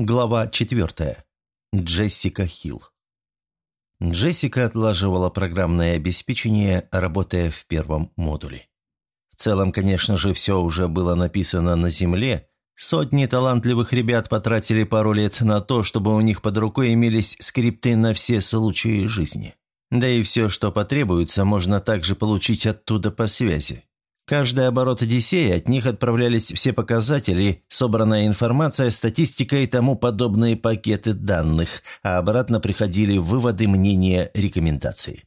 Глава 4. Джессика Хилл. Джессика отлаживала программное обеспечение, работая в первом модуле. В целом, конечно же, все уже было написано на Земле. Сотни талантливых ребят потратили пару лет на то, чтобы у них под рукой имелись скрипты на все случаи жизни. Да и все, что потребуется, можно также получить оттуда по связи. Каждый оборот Одиссея от них отправлялись все показатели, собранная информация, статистика и тому подобные пакеты данных, а обратно приходили выводы, мнения, рекомендации.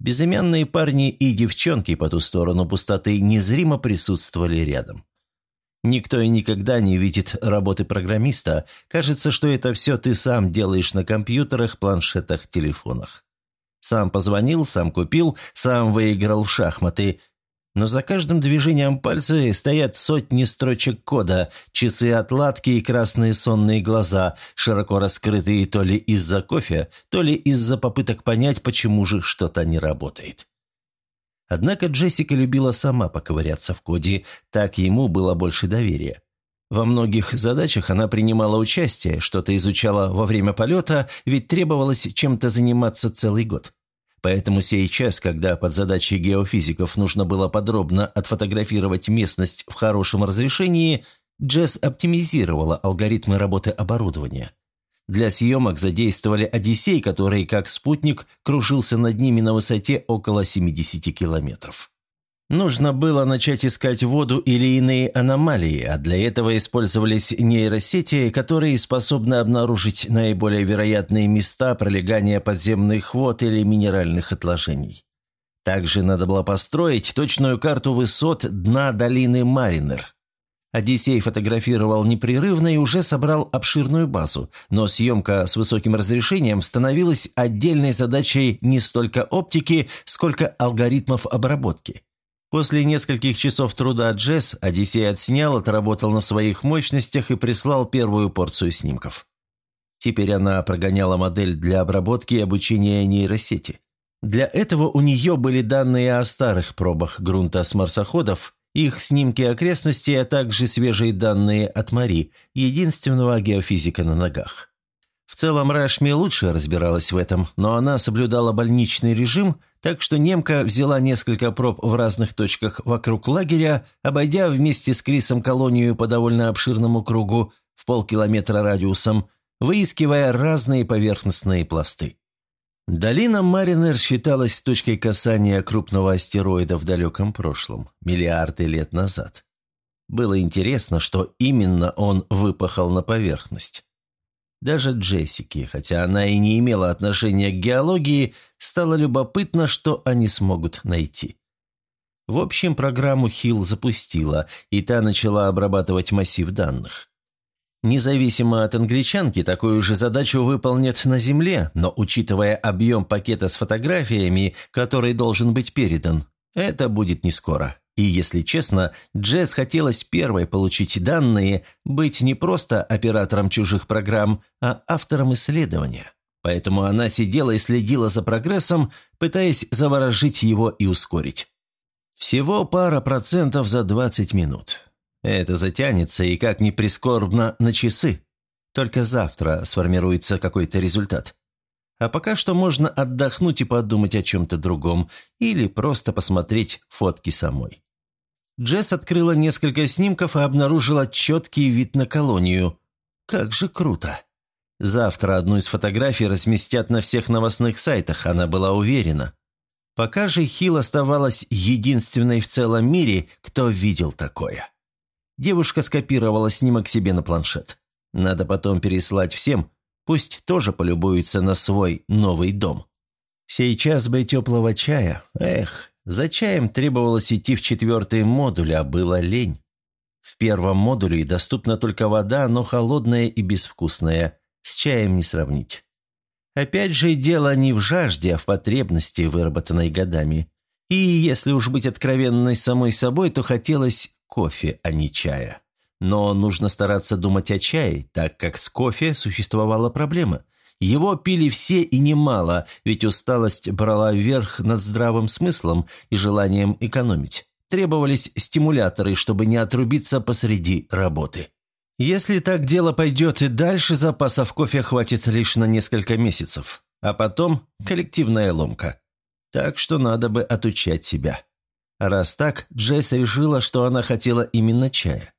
Безымянные парни и девчонки по ту сторону пустоты незримо присутствовали рядом. Никто и никогда не видит работы программиста. Кажется, что это все ты сам делаешь на компьютерах, планшетах, телефонах. Сам позвонил, сам купил, сам выиграл в шахматы – но за каждым движением пальца стоят сотни строчек кода, часы отладки и красные сонные глаза, широко раскрытые то ли из-за кофе, то ли из-за попыток понять, почему же что-то не работает. Однако Джессика любила сама поковыряться в коде, так ему было больше доверия. Во многих задачах она принимала участие, что-то изучала во время полета, ведь требовалось чем-то заниматься целый год. Поэтому сейчас, когда под задачей геофизиков нужно было подробно отфотографировать местность в хорошем разрешении, Джесс оптимизировала алгоритмы работы оборудования. Для съемок задействовали «Одиссей», который, как спутник, кружился над ними на высоте около 70 километров. Нужно было начать искать воду или иные аномалии, а для этого использовались нейросети, которые способны обнаружить наиболее вероятные места пролегания подземных вод или минеральных отложений. Также надо было построить точную карту высот дна долины Маринер. Одиссей фотографировал непрерывно и уже собрал обширную базу, но съемка с высоким разрешением становилась отдельной задачей не столько оптики, сколько алгоритмов обработки. После нескольких часов труда Джесс Одиссей отснял, отработал на своих мощностях и прислал первую порцию снимков. Теперь она прогоняла модель для обработки и обучения нейросети. Для этого у нее были данные о старых пробах грунта с марсоходов, их снимки окрестностей, а также свежие данные от Мари, единственного геофизика на ногах. В целом Рашми лучше разбиралась в этом, но она соблюдала больничный режим, так что немка взяла несколько проб в разных точках вокруг лагеря, обойдя вместе с Крисом колонию по довольно обширному кругу в полкилометра радиусом, выискивая разные поверхностные пласты. Долина Маринер считалась точкой касания крупного астероида в далеком прошлом, миллиарды лет назад. Было интересно, что именно он выпахал на поверхность. Даже Джессике, хотя она и не имела отношения к геологии, стало любопытно, что они смогут найти. В общем, программу Хилл запустила, и та начала обрабатывать массив данных. Независимо от англичанки, такую же задачу выполнят на Земле, но учитывая объем пакета с фотографиями, который должен быть передан, это будет не скоро. И, если честно, Джесс хотелось первой получить данные, быть не просто оператором чужих программ, а автором исследования. Поэтому она сидела и следила за прогрессом, пытаясь заворожить его и ускорить. Всего пара процентов за 20 минут. Это затянется и, как ни прискорбно, на часы. Только завтра сформируется какой-то результат. А пока что можно отдохнуть и подумать о чем-то другом, или просто посмотреть фотки самой. Джесс открыла несколько снимков и обнаружила четкий вид на колонию. Как же круто! Завтра одну из фотографий разместят на всех новостных сайтах, она была уверена. Пока же Хилл оставалась единственной в целом мире, кто видел такое. Девушка скопировала снимок себе на планшет. Надо потом переслать всем, пусть тоже полюбуются на свой новый дом. Сейчас бы теплого чая, эх, за чаем требовалось идти в четвертый модуль, а было лень. В первом модуле доступна только вода, но холодная и безвкусная. С чаем не сравнить. Опять же, дело не в жажде, а в потребности, выработанной годами. И, если уж быть откровенной самой собой, то хотелось кофе, а не чая. Но нужно стараться думать о чае, так как с кофе существовала проблема – его пили все и немало, ведь усталость брала вверх над здравым смыслом и желанием экономить. Требовались стимуляторы, чтобы не отрубиться посреди работы. Если так дело пойдет и дальше, запасов кофе хватит лишь на несколько месяцев, а потом коллективная ломка. Так что надо бы отучать себя. Раз так, Джесс решила, что она хотела именно чая.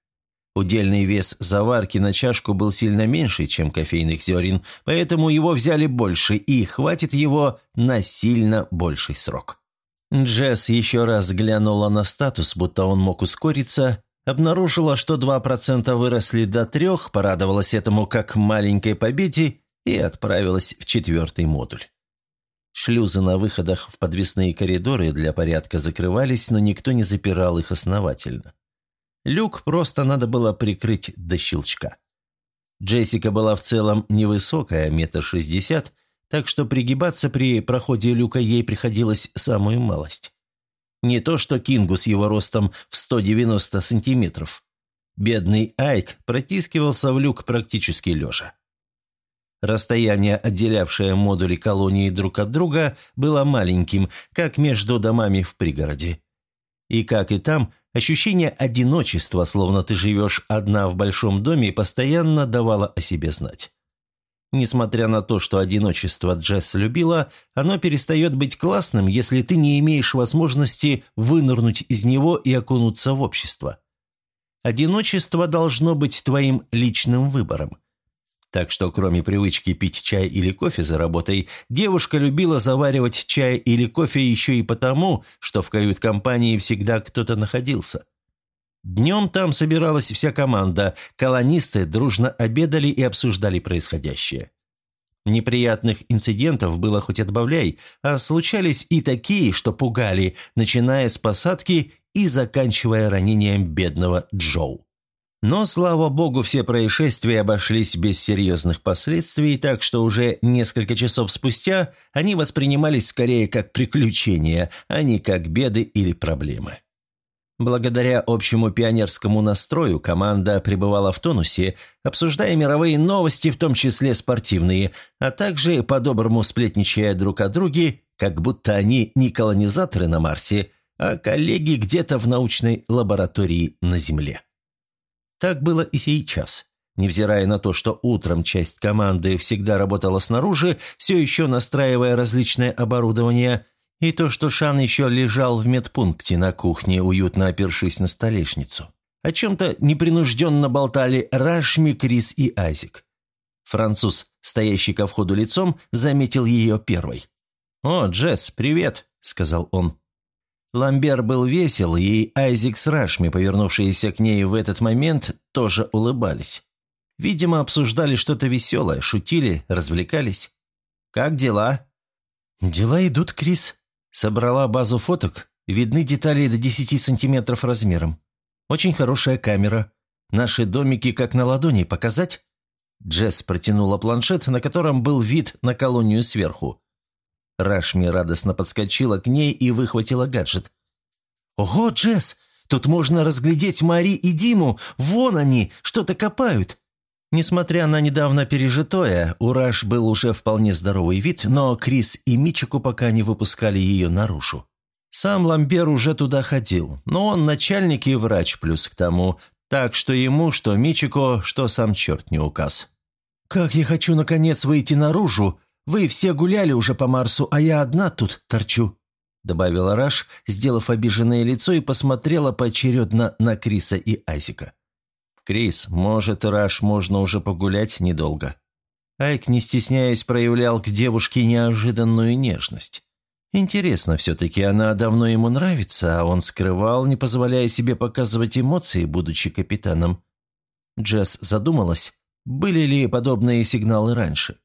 Удельный вес заварки на чашку был сильно меньше, чем кофейных зерен, поэтому его взяли больше, и хватит его на сильно больший срок. Джесс еще раз глянула на статус, будто он мог ускориться, обнаружила, что 2% выросли до 3%, порадовалась этому как маленькой победе и отправилась в четвертый модуль. Шлюзы на выходах в подвесные коридоры для порядка закрывались, но никто не запирал их основательно. Люк просто надо было прикрыть до щелчка. Джессика была в целом невысокая, метр шестьдесят, так что пригибаться при проходе люка ей приходилось самую малость. Не то что Кингу с его ростом в 190 сантиметров. Бедный Айк протискивался в люк практически лежа. Расстояние, отделявшее модули колонии друг от друга, было маленьким, как между домами в пригороде. И как и там, ощущение одиночества, словно ты живешь одна в большом доме, постоянно давало о себе знать. Несмотря на то, что одиночество Джесс любила, оно перестает быть классным, если ты не имеешь возможности вынырнуть из него и окунуться в общество. Одиночество должно быть твоим личным выбором. Так что, кроме привычки пить чай или кофе за работой, девушка любила заваривать чай или кофе еще и потому, что в кают-компании всегда кто-то находился. Днем там собиралась вся команда, колонисты дружно обедали и обсуждали происходящее. Неприятных инцидентов было хоть отбавляй, а случались и такие, что пугали, начиная с посадки и заканчивая ранением бедного Джоу. Но, слава богу, все происшествия обошлись без серьезных последствий, так что уже несколько часов спустя они воспринимались скорее как приключения, а не как беды или проблемы. Благодаря общему пионерскому настрою команда пребывала в тонусе, обсуждая мировые новости, в том числе спортивные, а также по-доброму сплетничая друг о друге, как будто они не колонизаторы на Марсе, а коллеги где-то в научной лаборатории на Земле. Так было и сейчас. Невзирая на то, что утром часть команды всегда работала снаружи, все еще настраивая различное оборудование – и то, что Шан еще лежал в медпункте на кухне, уютно опершись на столешницу. О чем-то непринужденно болтали Рашми, Крис и Айзик. Француз, стоящий ко входу лицом, заметил ее первой. «О, Джесс, привет», — сказал он. Ламбер был весел, и Айзик с Рашми, повернувшиеся к ней в этот момент, тоже улыбались. Видимо, обсуждали что-то веселое, шутили, развлекались. «Как дела?» «Дела идут, Крис», Собрала базу фоток, видны детали до 10 сантиметров размером. Очень хорошая камера. Наши домики как на ладони показать?» Джесс протянула планшет, на котором был вид на колонию сверху. Рашми радостно подскочила к ней и выхватила гаджет. «Ого, Джесс, тут можно разглядеть Мари и Диму! Вон они, что-то копают!» Несмотря на недавно пережитое, у Раш был уже вполне здоровый вид, но Крис и Мичику пока не выпускали ее наружу. Сам Ламбер уже туда ходил, но он начальник и врач плюс к тому, так что ему, что Мичико, что сам черт не указ. «Как я хочу, наконец, выйти наружу! Вы все гуляли уже по Марсу, а я одна тут торчу!» добавила Раш, сделав обиженное лицо и посмотрела поочередно на Криса и Айзика. «Крис, может, Раш можно уже погулять недолго?» Айк, не стесняясь, проявлял к девушке неожиданную нежность. Интересно, все-таки она давно ему нравится, а он скрывал, не позволяя себе показывать эмоции, будучи капитаном. Джесс задумалась, были ли подобные сигналы раньше.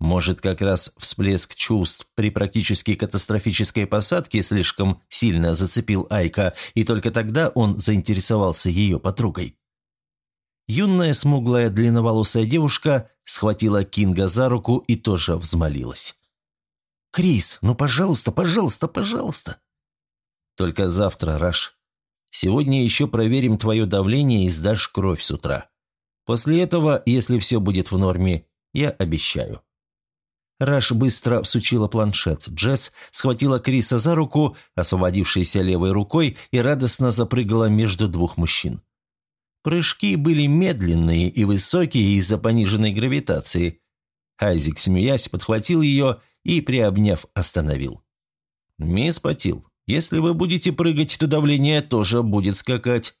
Может, как раз всплеск чувств при практически катастрофической посадке слишком сильно зацепил Айка, и только тогда он заинтересовался ее подругой. Юная смуглая длинноволосая девушка схватила Кинга за руку и тоже взмолилась. «Крис, ну пожалуйста, пожалуйста, пожалуйста!» «Только завтра, Раш. Сегодня еще проверим твое давление и сдашь кровь с утра. После этого, если все будет в норме, я обещаю». Раш быстро всучила планшет. Джесс схватила Криса за руку, освободившейся левой рукой, и радостно запрыгала между двух мужчин. Прыжки были медленные и высокие из-за пониженной гравитации. Айзек, смеясь, подхватил ее и, приобняв, остановил. «Мисс Патил, если вы будете прыгать, то давление тоже будет скакать».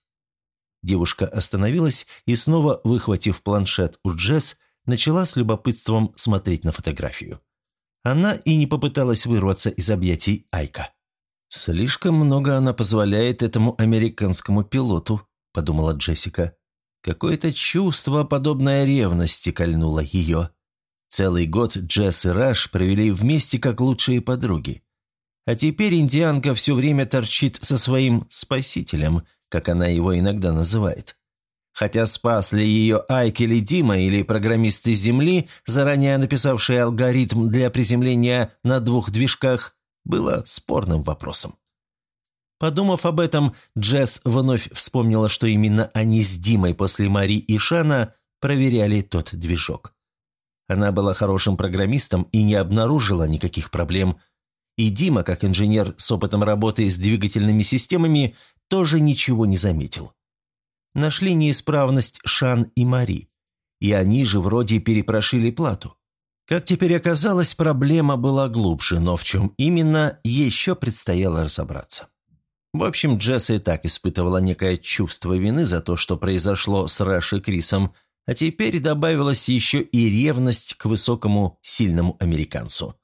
Девушка остановилась и, снова выхватив планшет у Джесс, начала с любопытством смотреть на фотографию. Она и не попыталась вырваться из объятий Айка. «Слишком много она позволяет этому американскому пилоту», – подумала Джессика. Какое-то чувство, подобное ревности, кольнуло ее. Целый год Джесс и Раш провели вместе как лучшие подруги. А теперь индианка все время торчит со своим «спасителем», как она его иногда называет. Хотя спас ли ее Айк или Дима, или программисты Земли, заранее написавшие алгоритм для приземления на двух движках, было спорным вопросом. Подумав об этом, Джесс вновь вспомнила, что именно они с Димой после Мари и Шана проверяли тот движок. Она была хорошим программистом и не обнаружила никаких проблем. И Дима, как инженер с опытом работы с двигательными системами, тоже ничего не заметил нашли неисправность Шан и Мари. И они же вроде перепрошили плату. Как теперь оказалось, проблема была глубже, но в чем именно, еще предстояло разобраться. В общем, Джесса и так испытывала некое чувство вины за то, что произошло с Рашей Крисом, а теперь добавилась еще и ревность к высокому, сильному американцу.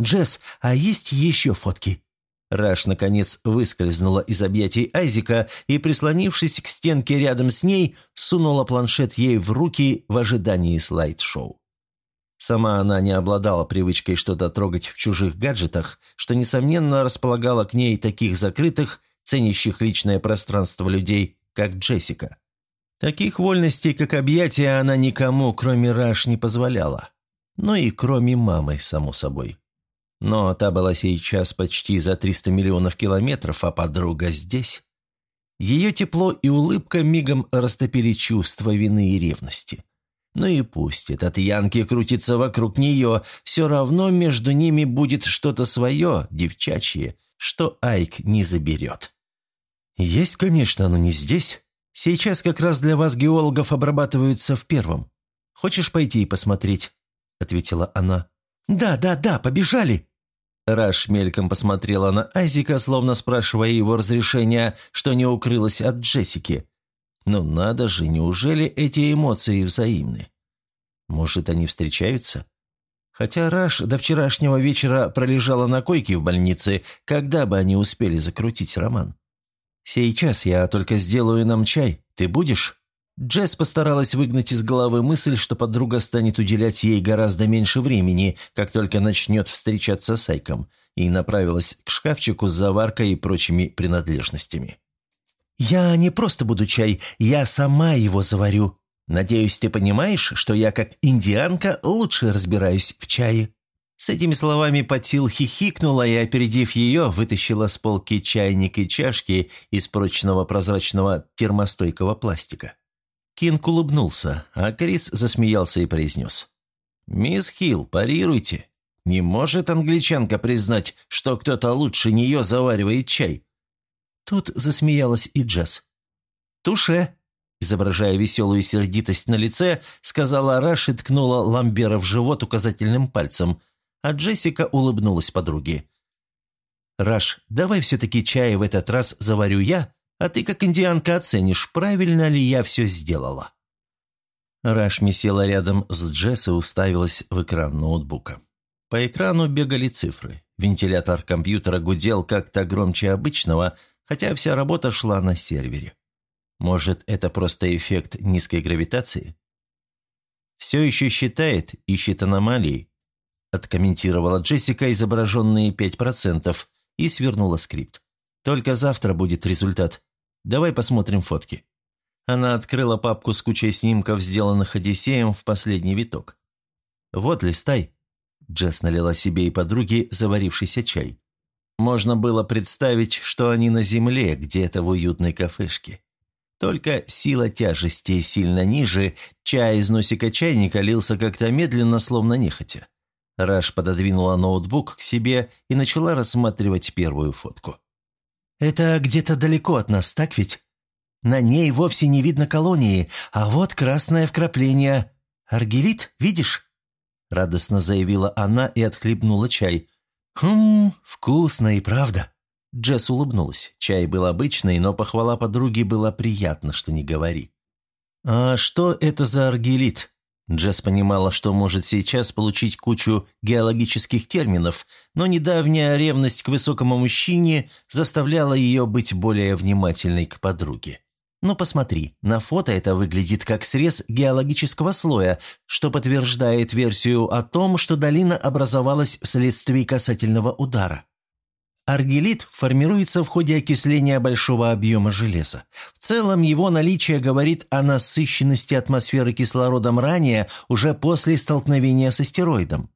«Джесс, а есть еще фотки?» Раш, наконец, выскользнула из объятий Айзека и, прислонившись к стенке рядом с ней, сунула планшет ей в руки в ожидании слайд-шоу. Сама она не обладала привычкой что-то трогать в чужих гаджетах, что, несомненно, располагала к ней таких закрытых, ценящих личное пространство людей, как Джессика. Таких вольностей, как объятия, она никому, кроме Раш, не позволяла. Ну и кроме мамы, само собой. Но та была сейчас почти за 300 миллионов километров, а подруга здесь. Ее тепло и улыбка мигом растопили чувство вины и ревности. Ну и пусть этот Янки крутится вокруг нее, все равно между ними будет что-то свое, девчачье, что Айк не заберет. Есть, конечно, но не здесь. Сейчас как раз для вас, геологов, обрабатываются в первом. Хочешь пойти и посмотреть?» – ответила она. «Да, да, да, побежали!» Раш мельком посмотрела на Айзика, словно спрашивая его разрешения, что не укрылось от Джессики. «Ну надо же, неужели эти эмоции взаимны? Может, они встречаются?» Хотя Раш до вчерашнего вечера пролежала на койке в больнице, когда бы они успели закрутить роман. «Сейчас я только сделаю нам чай. Ты будешь?» Джесс постаралась выгнать из головы мысль, что подруга станет уделять ей гораздо меньше времени, как только начнет встречаться с Айком, и направилась к шкафчику с заваркой и прочими принадлежностями. «Я не просто буду чай, я сама его заварю. Надеюсь, ты понимаешь, что я, как индианка, лучше разбираюсь в чае». С этими словами Патил хихикнула и, опередив ее, вытащила с полки чайник и чашки из прочного прозрачного термостойкого пластика. Кинг улыбнулся, а Крис засмеялся и произнес. «Мисс Хилл, парируйте. Не может англичанка признать, что кто-то лучше нее заваривает чай». Тут засмеялась и Джесс. «Туше!» Изображая веселую сердитость на лице, сказала Раш и ткнула Ламбера в живот указательным пальцем, а Джессика улыбнулась подруге. «Раш, давай все-таки чай в этот раз заварю я, а ты, как индианка, оценишь, правильно ли я все сделала». Рашми села рядом с Джесс и уставилась в экран ноутбука. По экрану бегали цифры. Вентилятор компьютера гудел как-то громче обычного, хотя вся работа шла на сервере. Может, это просто эффект низкой гравитации? «Все еще считает, ищет аномалии», откомментировала Джессика изображенные 5% и свернула скрипт. «Только завтра будет результат. Давай посмотрим фотки». Она открыла папку с кучей снимков, сделанных Одиссеем в последний виток. «Вот, листай». Джесс налила себе и подруге заварившийся чай. Можно было представить, что они на земле, где-то в уютной кафешке. Только сила тяжести сильно ниже, чай из носика чайника лился как-то медленно, словно нехотя. Раш пододвинула ноутбук к себе и начала рассматривать первую фотку. «Это где-то далеко от нас, так ведь?» На ней вовсе не видно колонии, а вот красное вкрапление. Аргелит, видишь?» Радостно заявила она и отхлебнула чай. «Хм, вкусно и правда». Джесс улыбнулась. Чай был обычный, но похвала подруги была приятна, что не говори. «А что это за аргелит?» Джесс понимала, что может сейчас получить кучу геологических терминов, но недавняя ревность к высокому мужчине заставляла ее быть более внимательной к подруге. «Ну посмотри, на фото это выглядит как срез геологического слоя, что подтверждает версию о том, что долина образовалась вследствие касательного удара. Аргелит формируется в ходе окисления большого объема железа. В целом его наличие говорит о насыщенности атмосферы кислородом ранее, уже после столкновения с астероидом.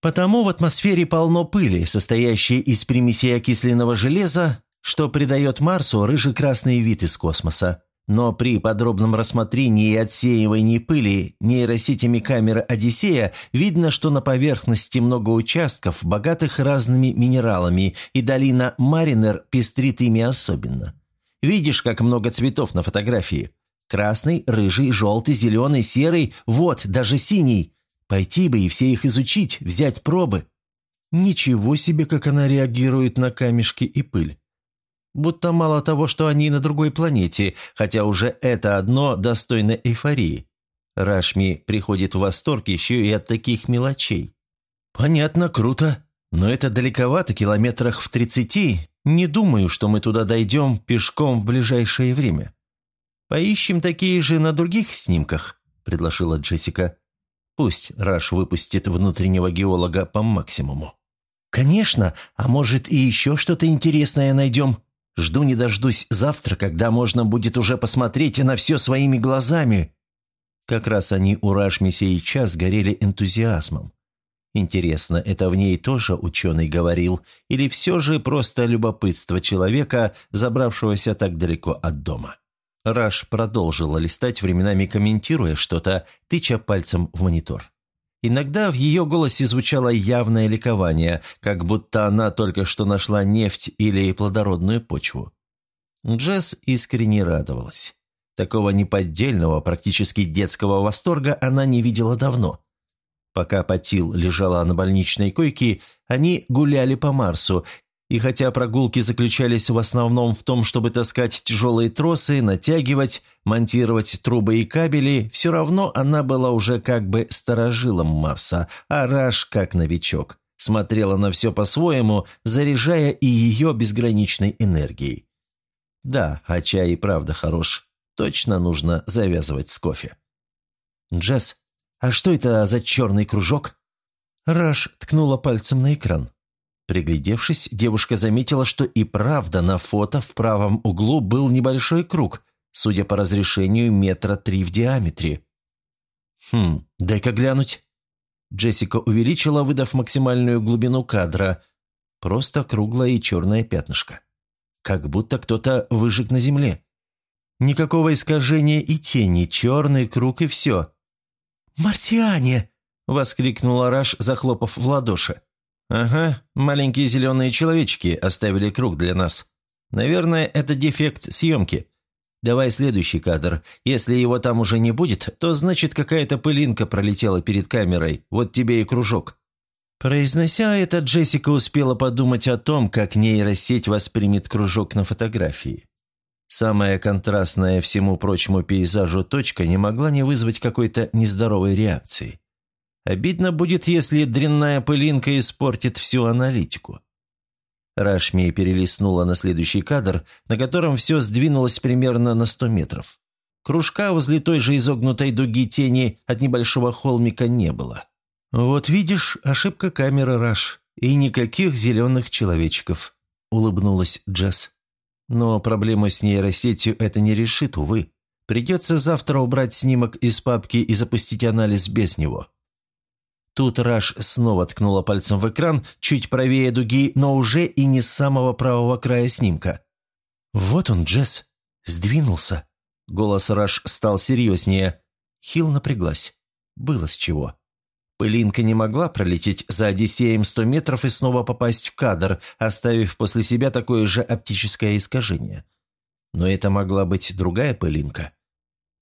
Потому в атмосфере полно пыли, состоящей из примесей окисленного железа, что придает Марсу рыжий-красный вид из космоса. Но при подробном рассмотрении и отсеивании пыли нейросетями камеры «Одиссея» видно, что на поверхности много участков, богатых разными минералами, и долина Маринер пестрит ими особенно. Видишь, как много цветов на фотографии? Красный, рыжий, желтый, зеленый, серый, вот, даже синий. Пойти бы и все их изучить, взять пробы. Ничего себе, как она реагирует на камешки и пыль. Будто мало того, что они на другой планете, хотя уже это одно достойно эйфории. Рашми приходит в восторг еще и от таких мелочей. «Понятно, круто. Но это далековато, километрах в тридцати. Не думаю, что мы туда дойдем пешком в ближайшее время. Поищем такие же на других снимках», – предложила Джессика. «Пусть Раш выпустит внутреннего геолога по максимуму». «Конечно, а может и еще что-то интересное найдем», Жду не дождусь завтра, когда можно будет уже посмотреть на все своими глазами». Как раз они у Рашми сейчас горели энтузиазмом. Интересно, это в ней тоже ученый говорил, или все же просто любопытство человека, забравшегося так далеко от дома? Раш продолжила листать, временами комментируя что-то, тыча пальцем в монитор. Иногда в ее голосе звучало явное ликование, как будто она только что нашла нефть или плодородную почву. Джесс искренне радовалась. Такого неподдельного, практически детского восторга она не видела давно. Пока Патил лежала на больничной койке, они гуляли по Марсу, и хотя прогулки заключались в основном в том, чтобы таскать тяжелые тросы, натягивать, монтировать трубы и кабели, все равно она была уже как бы старожилом Марса, а Раш как новичок. Смотрела на все по-своему, заряжая и ее безграничной энергией. Да, а чай и правда хорош. Точно нужно завязывать с кофе. «Джесс, а что это за черный кружок?» Раш ткнула пальцем на экран. Приглядевшись, девушка заметила, что и правда на фото в правом углу был небольшой круг, судя по разрешению метра три в диаметре. «Хм, дай-ка глянуть». Джессика увеличила, выдав максимальную глубину кадра. Просто круглое и черное пятнышко. Как будто кто-то выжег на земле. Никакого искажения и тени, черный круг и все. «Марсиане!» – воскликнула Раш, захлопав в ладоши. «Ага, маленькие зеленые человечки оставили круг для нас. Наверное, это дефект съемки. Давай следующий кадр. Если его там уже не будет, то значит какая-то пылинка пролетела перед камерой. Вот тебе и кружок». Произнося это, Джессика успела подумать о том, как нейросеть воспримет кружок на фотографии. Самая контрастная всему прочему пейзажу точка не могла не вызвать какой-то нездоровой реакции. Обидно будет, если дрянная пылинка испортит всю аналитику. Рашми перелистнула на следующий кадр, на котором все сдвинулось примерно на 100 метров. Кружка возле той же изогнутой дуги тени от небольшого холмика не было. «Вот видишь, ошибка камеры, Раш, и никаких зеленых человечков», — улыбнулась Джесс. «Но проблему с нейросетью это не решит, увы. Придется завтра убрать снимок из папки и запустить анализ без него. Тут Раш снова ткнула пальцем в экран, чуть правее дуги, но уже и не с самого правого края снимка. «Вот он, Джесс. Сдвинулся». Голос Раш стал серьезнее. Хилл напряглась. Было с чего. Пылинка не могла пролететь за Одиссеем сто метров и снова попасть в кадр, оставив после себя такое же оптическое искажение. но это могла быть другая пылинка.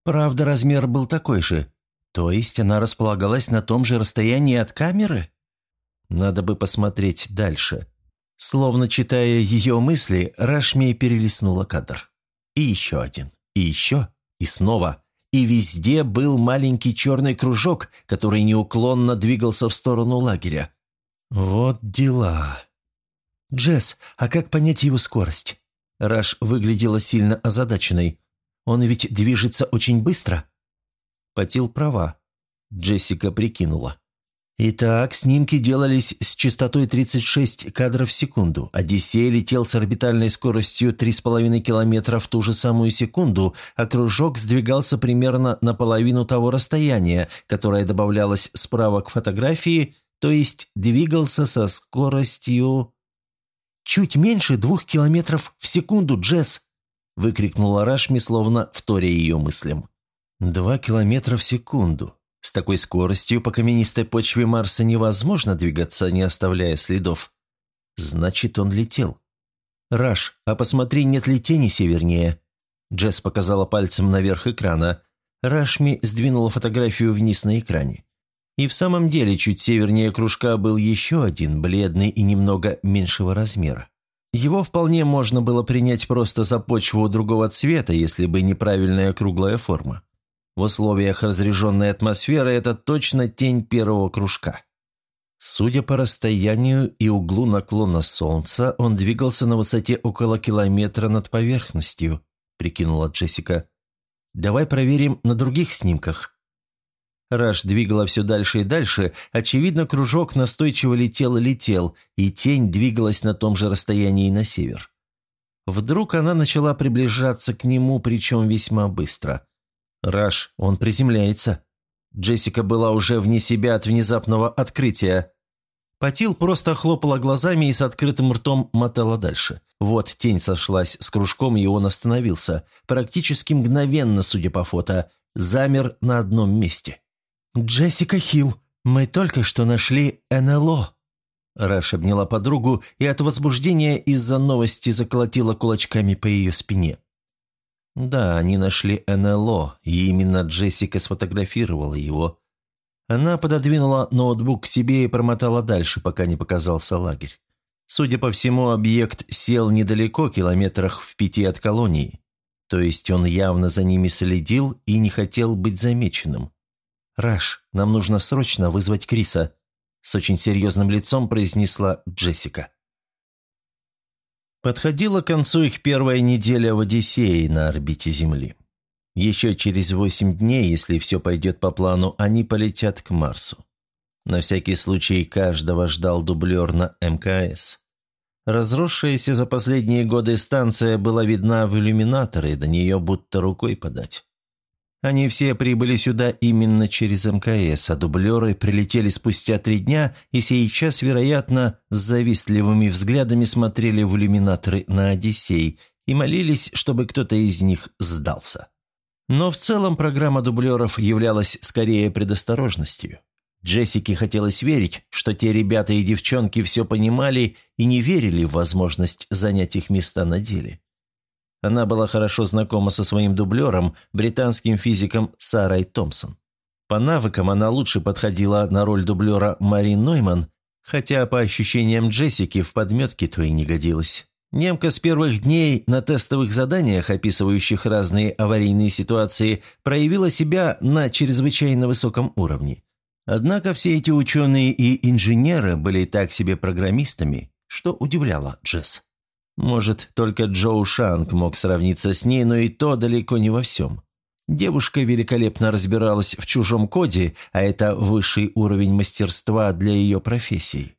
Правда, размер был такой же. То есть она располагалась на том же расстоянии от камеры? Надо бы посмотреть дальше. Словно читая ее мысли, Рашми перелистнула кадр. И еще один. И еще. И снова. И везде был маленький черный кружок, который неуклонно двигался в сторону лагеря. Вот дела. «Джесс, а как понять его скорость?» Раш выглядела сильно озадаченной. «Он ведь движется очень быстро?» Патил права. Джессика прикинула. Итак, снимки делались с частотой 36 кадров в секунду. Одиссей летел с орбитальной скоростью 3,5 километра в ту же самую секунду, а кружок сдвигался примерно на половину того расстояния, которое добавлялось справа к фотографии, то есть двигался со скоростью... «Чуть меньше двух километров в секунду, Джесс!» – выкрикнула Рашми, словно вторя ее мыслям. «Два километра в секунду. С такой скоростью по каменистой почве Марса невозможно двигаться, не оставляя следов. Значит, он летел. «Раш, а посмотри, нет ли тени севернее?» Джесс показала пальцем наверх экрана. Рашми сдвинула фотографию вниз на экране. И в самом деле чуть севернее кружка был еще один, бледный и немного меньшего размера. Его вполне можно было принять просто за почву другого цвета, если бы неправильная круглая форма. В условиях разряженной атмосферы это точно тень первого кружка. Судя по расстоянию и углу наклона Солнца, он двигался на высоте около километра над поверхностью, прикинула Джессика. «Давай проверим на других снимках». Раш двигала все дальше и дальше. Очевидно, кружок настойчиво летел и летел, и тень двигалась на том же расстоянии на север. Вдруг она начала приближаться к нему, причем весьма быстро. «Раш, он приземляется». Джессика была уже вне себя от внезапного открытия. Патил просто хлопала глазами и с открытым ртом мотала дальше. Вот тень сошлась с кружком, и он остановился. Практически мгновенно, судя по фото. Замер на одном месте. «Джессика Хилл, мы только что нашли НЛО». Раш обняла подругу и от возбуждения из-за новости заколотила кулачками по ее спине. Да, они нашли НЛО, и именно Джессика сфотографировала его. Она пододвинула ноутбук к себе и промотала дальше, пока не показался лагерь. Судя по всему, объект сел недалеко, километрах в пяти от колонии. То есть он явно за ними следил и не хотел быть замеченным. «Раш, нам нужно срочно вызвать Криса», – с очень серьезным лицом произнесла Джессика. Подходила к концу их первая неделя в Одиссее на орбите Земли. Еще через восемь дней, если все пойдет по плану, они полетят к Марсу. На всякий случай каждого ждал дублер на МКС. Разросшаяся за последние годы станция была видна в иллюминаторе, до нее будто рукой подать. Они все прибыли сюда именно через МКС, а дублеры прилетели спустя три дня и сейчас, вероятно, с завистливыми взглядами смотрели в иллюминаторы на Одиссей и молились, чтобы кто-то из них сдался. Но в целом программа дублеров являлась скорее предосторожностью. Джессике хотелось верить, что те ребята и девчонки все понимали и не верили в возможность занять их места на деле. Она была хорошо знакома со своим дублером, британским физиком Сарой Томпсон. По навыкам она лучше подходила на роль дублера Мари Нойман, хотя по ощущениям Джессики в подметке то и не годилась. Немка с первых дней на тестовых заданиях, описывающих разные аварийные ситуации, проявила себя на чрезвычайно высоком уровне. Однако все эти ученые и инженеры были так себе программистами, что удивляло Джесс. Может, только Джоу Шанг мог сравниться с ней, но и то далеко не во всем. Девушка великолепно разбиралась в чужом коде, а это высший уровень мастерства для ее профессии.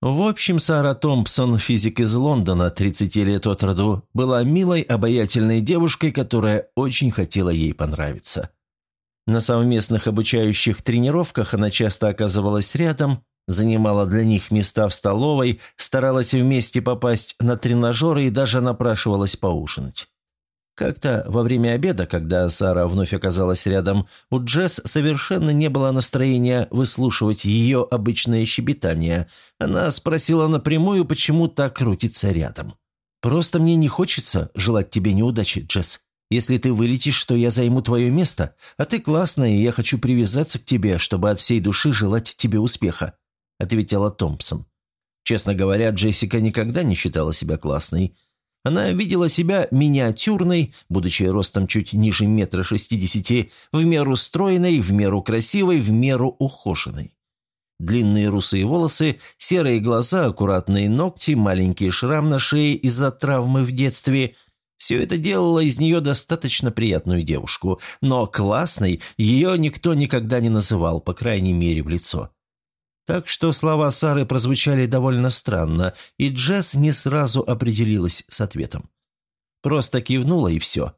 В общем, Сара Томпсон, физик из Лондона, 30 лет от роду, была милой, обаятельной девушкой, которая очень хотела ей понравиться. На совместных обучающих тренировках она часто оказывалась рядом, занимала для них места в столовой, старалась вместе попасть на тренажеры и даже напрашивалась поужинать. Как-то во время обеда, когда Сара вновь оказалась рядом, у Джесс совершенно не было настроения выслушивать ее обычное щебетание. Она спросила напрямую, почему так крутится рядом. Просто мне не хочется желать тебе неудачи, Джесс. Если ты вылетишь, то я займу твое место, а ты классная, и я хочу привязаться к тебе, чтобы от всей души желать тебе успеха», — ответила Томпсон. Честно говоря, Джессика никогда не считала себя классной. Она видела себя миниатюрной, будучи ростом чуть ниже метра шестидесяти, в меру стройной, в меру красивой, в меру ухоженной. Длинные русые волосы, серые глаза, аккуратные ногти, маленький шрам на шее из-за травмы в детстве – все это делало из нее достаточно приятную девушку, но классной ее никто никогда не называл, по крайней мере, в лицо. Так что слова Сары прозвучали довольно странно, и Джесс не сразу определилась с ответом. Просто кивнула и все.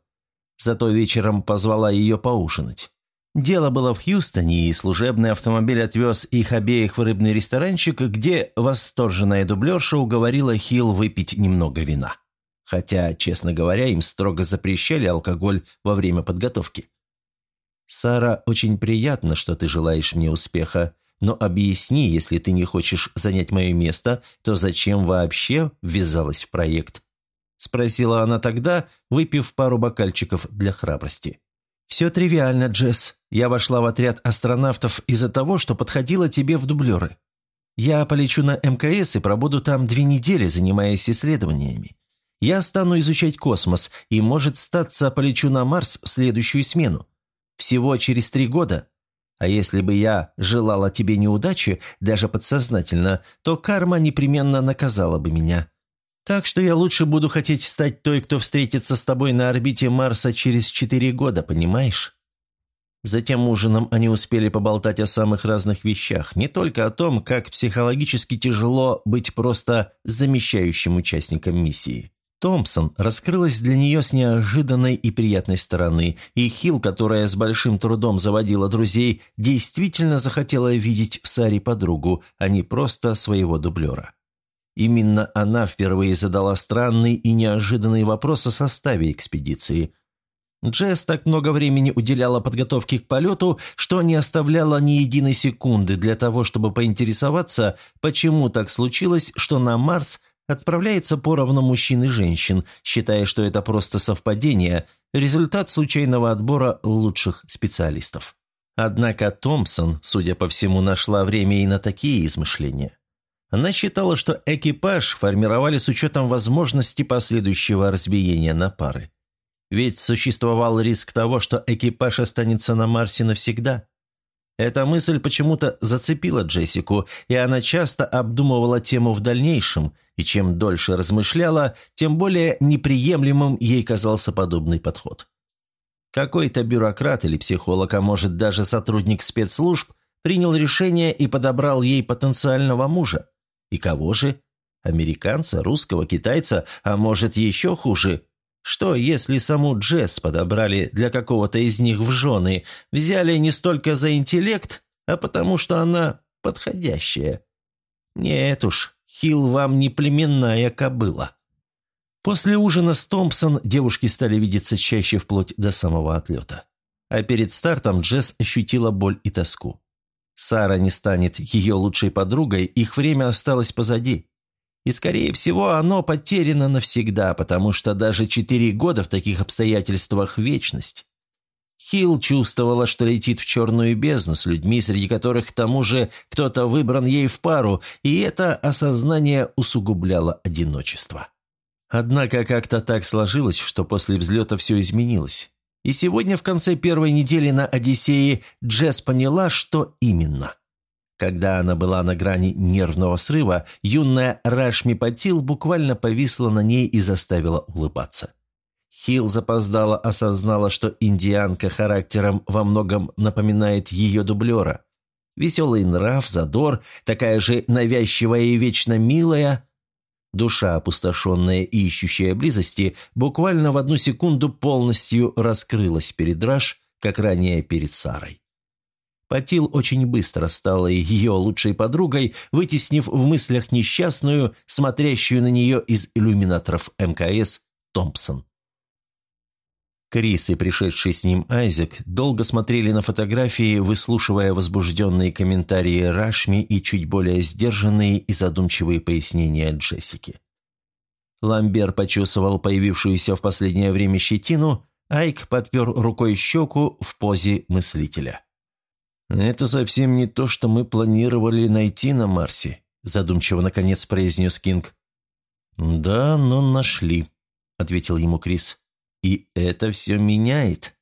Зато вечером позвала ее поужинать. Дело было в Хьюстоне, и служебный автомобиль отвез их обеих в рыбный ресторанчик, где восторженная дублерша уговорила Хилл выпить немного вина хотя, честно говоря, им строго запрещали алкоголь во время подготовки. «Сара, очень приятно, что ты желаешь мне успеха, но объясни, если ты не хочешь занять мое место, то зачем вообще ввязалась в проект?» Спросила она тогда, выпив пару бокальчиков для храбрости. «Все тривиально, Джесс. Я вошла в отряд астронавтов из-за того, что подходила тебе в дублеры. Я полечу на МКС и пробуду там две недели, занимаясь исследованиями. Я стану изучать космос и, может, статься, полечу на Марс в следующую смену. Всего через три года. А если бы я желала тебе неудачи, даже подсознательно, то карма непременно наказала бы меня. Так что я лучше буду хотеть стать той, кто встретится с тобой на орбите Марса через четыре года, понимаешь? Затем ужином они успели поболтать о самых разных вещах, не только о том, как психологически тяжело быть просто замещающим участником миссии. Томпсон раскрылась для нее с неожиданной и приятной стороны, и Хилл, которая с большим трудом заводила друзей, действительно захотела видеть в Саре подругу, а не просто своего дублера. Именно она впервые задала странный и неожиданный вопрос о составе экспедиции. Джесс так много времени уделяла подготовке к полету, что не оставляла ни единой секунды для того, чтобы поинтересоваться, почему так случилось, что на Марс отправляется поровну мужчин и женщин, считая, что это просто совпадение, результат случайного отбора лучших специалистов. Однако Томпсон, судя по всему, нашла время и на такие измышления. Она считала, что экипаж формировали с учетом возможности последующего разбиения на пары. Ведь существовал риск того, что экипаж останется на Марсе навсегда. Эта мысль почему-то зацепила Джессику, и она часто обдумывала тему в дальнейшем, и чем дольше размышляла, тем более неприемлемым ей казался подобный подход. Какой-то бюрократ или психолог, а может даже сотрудник спецслужб, принял решение и подобрал ей потенциального мужа. И кого же? Американца, русского, китайца, а может еще хуже, что, если саму Джесс подобрали для какого-то из них в жены, взяли не столько за интеллект, а потому что она подходящая? Нет уж, Хилл вам не племенная кобыла. После ужина с Томпсон девушки стали видеться чаще вплоть до самого отлета. А перед стартом Джесс ощутила боль и тоску. Сара не станет ее лучшей подругой, их время осталось позади. И, скорее всего, оно потеряно навсегда, потому что даже четыре года в таких обстоятельствах – вечность. Хилл чувствовала, что летит в черную бездну с людьми, среди которых к тому же кто-то выбран ей в пару, и это осознание усугубляло одиночество. Однако как-то так сложилось, что после взлета все изменилось. И сегодня в конце первой недели на «Одиссее» Джесс поняла, что именно. Когда она была на грани нервного срыва, юная Рашми Патил буквально повисла на ней и заставила улыбаться. Хилл запоздала осознала, что индианка характером во многом напоминает ее дублера. Веселый нрав, задор, такая же навязчивая и вечно милая. Душа, опустошенная и ищущая близости, буквально в одну секунду полностью раскрылась перед Раш, как ранее перед Сарой. Патил очень быстро стала ее лучшей подругой, вытеснив в мыслях несчастную, смотрящую на нее из иллюминаторов МКС, Томпсон. Крис и пришедший с ним Айзек долго смотрели на фотографии, выслушивая возбужденные комментарии Рашми и чуть более сдержанные и задумчивые пояснения Джессики. Ламбер почесывал появившуюся в последнее время щетину, Айк подпер рукой щеку в позе мыслителя. «Это совсем не то, что мы планировали найти на Марсе», задумчиво наконец произнес Кинг. «Да, но нашли», — ответил ему Крис. «И это все меняет».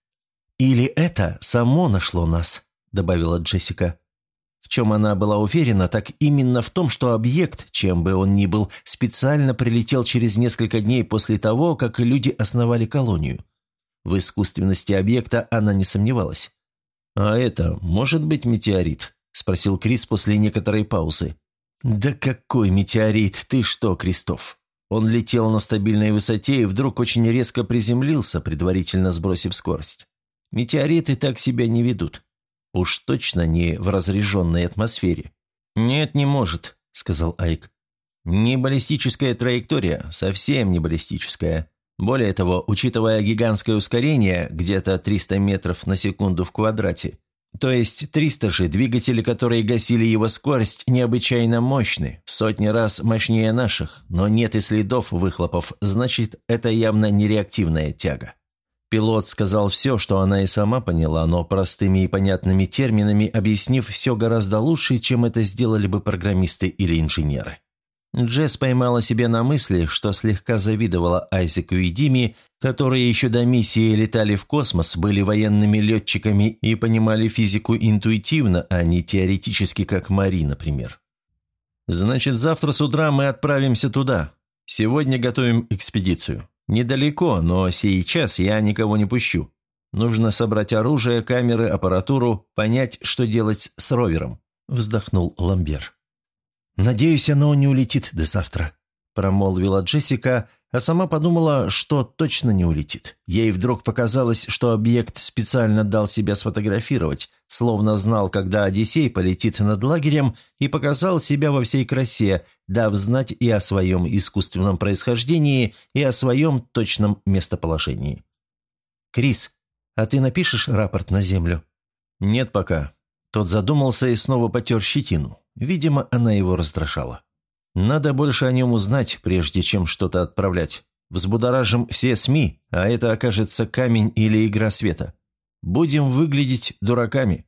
«Или это само нашло нас», — добавила Джессика. В чем она была уверена, так именно в том, что объект, чем бы он ни был, специально прилетел через несколько дней после того, как люди основали колонию. В искусственности объекта она не сомневалась. «А это может быть метеорит?» – спросил Крис после некоторой паузы. «Да какой метеорит? Ты что, Кристоф?» Он летел на стабильной высоте и вдруг очень резко приземлился, предварительно сбросив скорость. Метеориты так себя не ведут. Уж точно не в разряженной атмосфере. «Нет, не может», — сказал Айк. «Не баллистическая траектория, совсем не баллистическая. Более того, учитывая гигантское ускорение, где-то 300 метров на секунду в квадрате, то есть 300 же двигатели, которые гасили его скорость, необычайно мощны, в сотни раз мощнее наших, но нет и следов выхлопов, значит, это явно нереактивная тяга. Пилот сказал все, что она и сама поняла, но простыми и понятными терминами объяснив все гораздо лучше, чем это сделали бы программисты или инженеры. Джесс поймала себе на мысли, что слегка завидовала Айзеку и Диме, которые еще до миссии летали в космос, были военными летчиками и понимали физику интуитивно, а не теоретически, как Мари, например. «Значит, завтра с утра мы отправимся туда. Сегодня готовим экспедицию. Недалеко, но сейчас я никого не пущу. Нужно собрать оружие, камеры, аппаратуру, понять, что делать с ровером», – вздохнул Ламбер. «Надеюсь, оно не улетит до завтра», – промолвила Джессика, а сама подумала, что точно не улетит. Ей вдруг показалось, что объект специально дал себя сфотографировать, словно знал, когда Одиссей полетит над лагерем и показал себя во всей красе, дав знать и о своем искусственном происхождении, и о своем точном местоположении. «Крис, а ты напишешь рапорт на Землю?» «Нет пока». Тот задумался и снова потер щетину. Видимо, она его раздражала. Надо больше о нем узнать, прежде чем что-то отправлять. Взбудоражим все СМИ, а это окажется камень или игра света. Будем выглядеть дураками».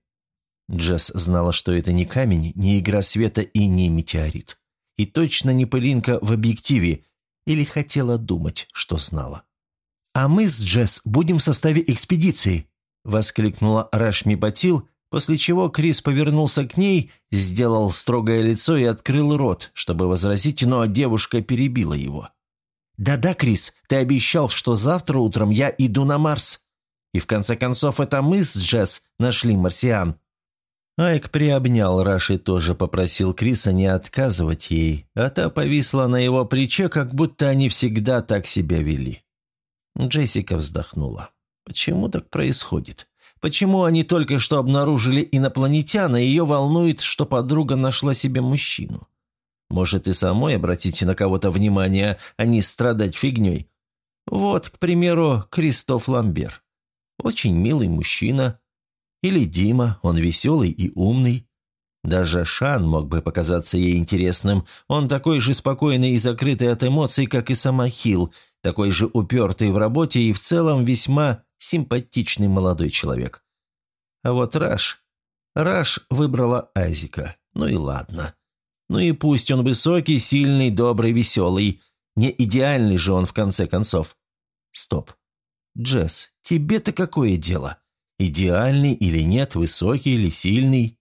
Джесс знала, что это не камень, не игра света и не метеорит. И точно не пылинка в объективе, или хотела думать, что знала. «А мы с Джесс будем в составе экспедиции», — воскликнула Рашми Батил, После чего Крис повернулся к ней, сделал строгое лицо и открыл рот, чтобы возразить, но девушка перебила его. «Да-да, Крис, ты обещал, что завтра утром я иду на Марс. И в конце концов это мы с Джесс нашли марсиан». Айк приобнял Раш и тоже попросил Криса не отказывать ей, а та повисла на его плече, как будто они всегда так себя вели. Джессика вздохнула. «Почему так происходит?» Почему они только что обнаружили инопланетяна, ее волнует, что подруга нашла себе мужчину? Может, и самой обратите на кого-то внимание, а не страдать фигней? Вот, к примеру, Кристоф Ламбер. Очень милый мужчина. Или Дима, он веселый и умный. Даже Шан мог бы показаться ей интересным. Он такой же спокойный и закрытый от эмоций, как и сама Хилл, такой же упертый в работе и в целом весьма симпатичный молодой человек. А вот Раш... Раш выбрала Азика. Ну и ладно. Ну и пусть он высокий, сильный, добрый, веселый. Не идеальный же он в конце концов. Стоп. Джесс, тебе-то какое дело? Идеальный или нет, высокий или сильный?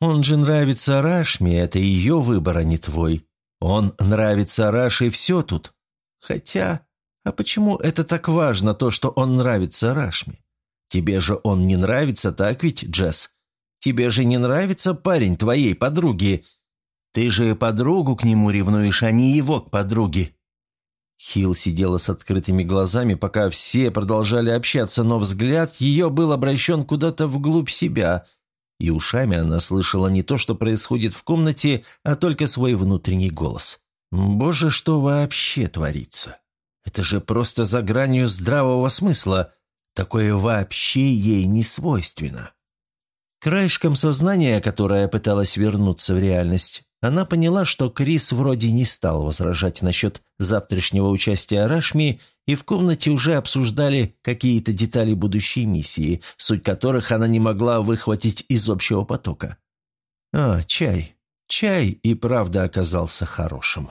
Он же нравится Рашме, это ее выбор, а не твой. Он нравится Раш и все тут. Хотя... А почему это так важно, то, что он нравится Рашме? Тебе же он не нравится, так ведь, Джесс? Тебе же не нравится парень твоей подруги? Ты же подругу к нему ревнуешь, а не его к подруге». Хилл сидела с открытыми глазами, пока все продолжали общаться, но взгляд ее был обращен куда-то вглубь себя, и ушами она слышала не то, что происходит в комнате, а только свой внутренний голос. «Боже, что вообще творится?» Это же просто за гранью здравого смысла. Такое вообще ей не свойственно. Краешком сознания, которое пыталось вернуться в реальность, Она поняла, что Крис вроде не стал возражать насчет завтрашнего участия Рашми, и в комнате уже обсуждали какие-то детали будущей миссии, суть которых она не могла выхватить из общего потока. А, чай. Чай и правда оказался хорошим.